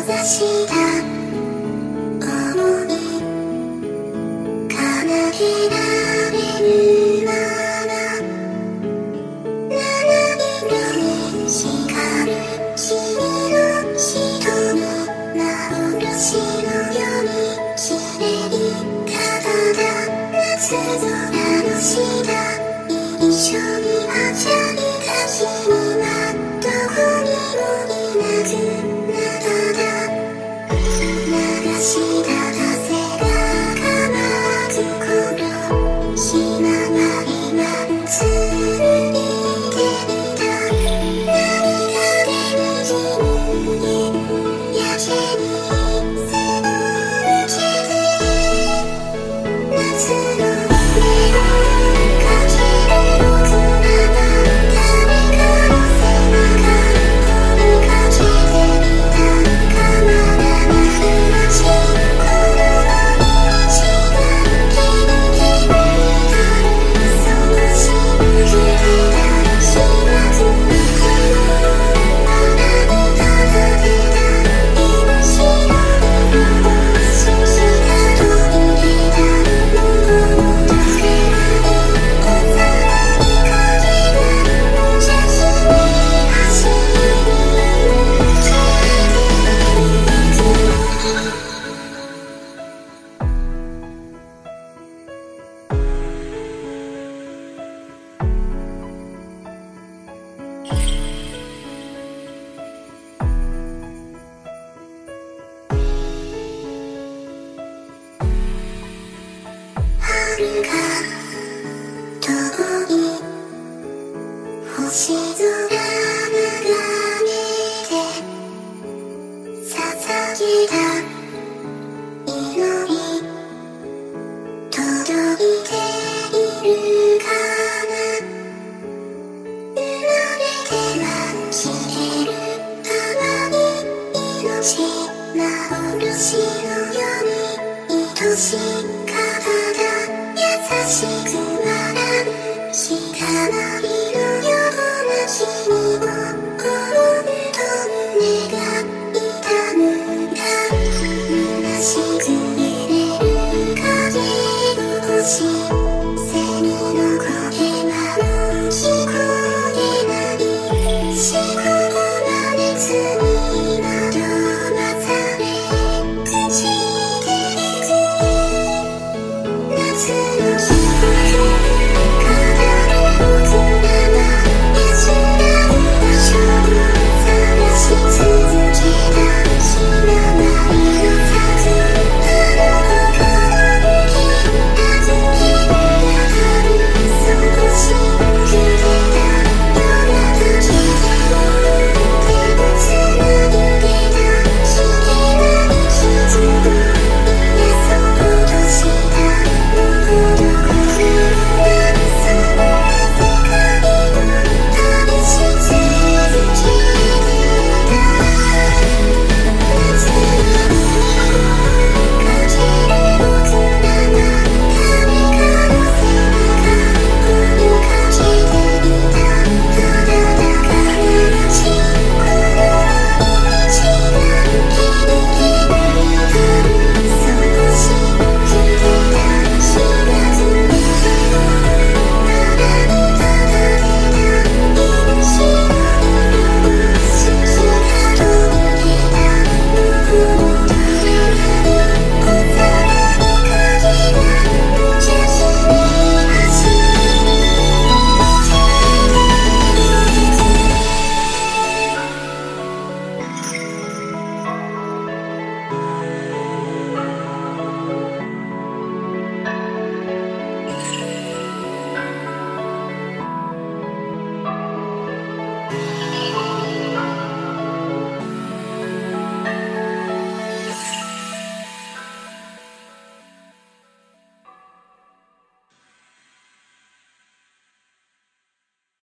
した想い奏でられるまま七色に光る君の瞳幻のように綺麗体夏空の下一緒にはしゃぎだ君はどこにもいなくい命幻のように愛しい体優しく笑う光のような君を思うと胸が痛むんだ虚しく揺れる影の星